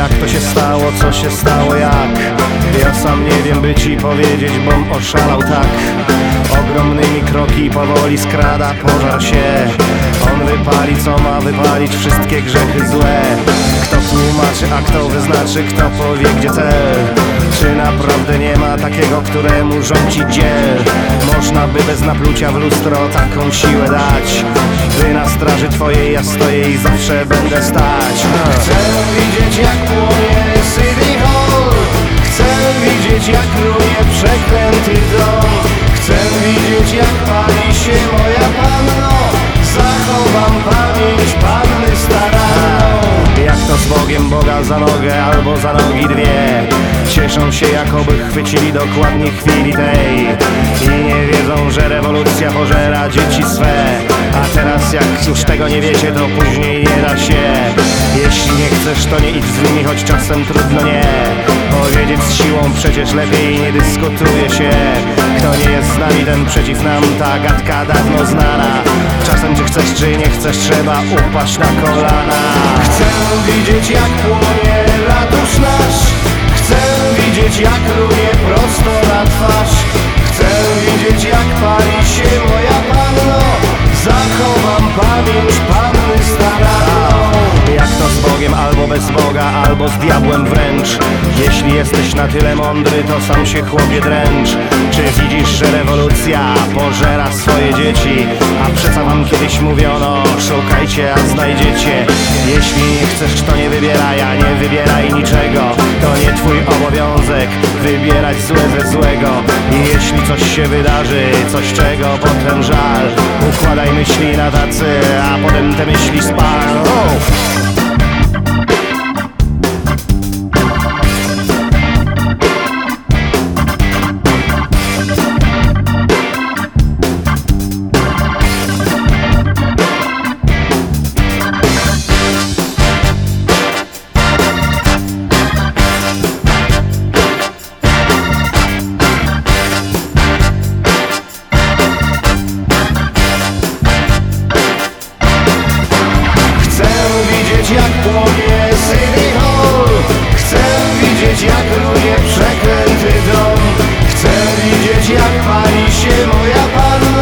jak to się stało, co się stało, jak? Ja sam nie wiem, by ci powiedzieć, bom oszalał tak. Ogromnymi kroki powoli skrada pożar się. On wypali, co ma wypalić wszystkie grzechy złe. Kto tłumaczy, a kto wyznaczy, kto powie, gdzie cel? Czy naprawdę nie ma takiego, któremu rządzi dziel? Można by bez naplucia w lustro taką siłę dać. By na straży twojej ja stoję i zawsze będę stać. Chcę widzieć jak płonie City Hall Chcę widzieć jak runie przeklęty dom Chcę widzieć jak pali się moja panno. Zachowam pamięć panny staranną Jak to z Bogiem Boga za nogę albo za nogi dwie. Cieszą się jakoby chwycili dokładnie chwili tej. I nie wiedzą, że rewolucja pożera dzieci swe. A teraz jak już tego nie wiecie, to później nie da się Jeśli nie chcesz, to nie idź z nimi, choć czasem trudno nie. Powiedzieć z siłą przecież lepiej nie dyskutuje się. Kto nie jest z nami, ten przeciw nam, ta gadka dawno znana. Czasem czy chcesz, czy nie chcesz, trzeba upaść na kolana. Chcę widzieć jak płonie ratusz nasz. Chcę widzieć jak runie prosto na twarz albo z diabłem wręcz. Jeśli jesteś na tyle mądry, to sam się chłopie dręcz. Czy widzisz, że rewolucja pożera swoje dzieci? A przeca wam kiedyś mówiono, szukajcie, a znajdziecie. Jeśli nie chcesz, to nie wybieraj, a nie wybieraj niczego. To nie twój obowiązek wybierać złe ze złego. I jeśli coś się wydarzy, coś czego potem żal Układaj myśli na tacy, a potem te myśli spal. Oh! tłumie City Hall. Chcę widzieć jak ludzie przeklęty dom. Chcę widzieć jak pali się moja panna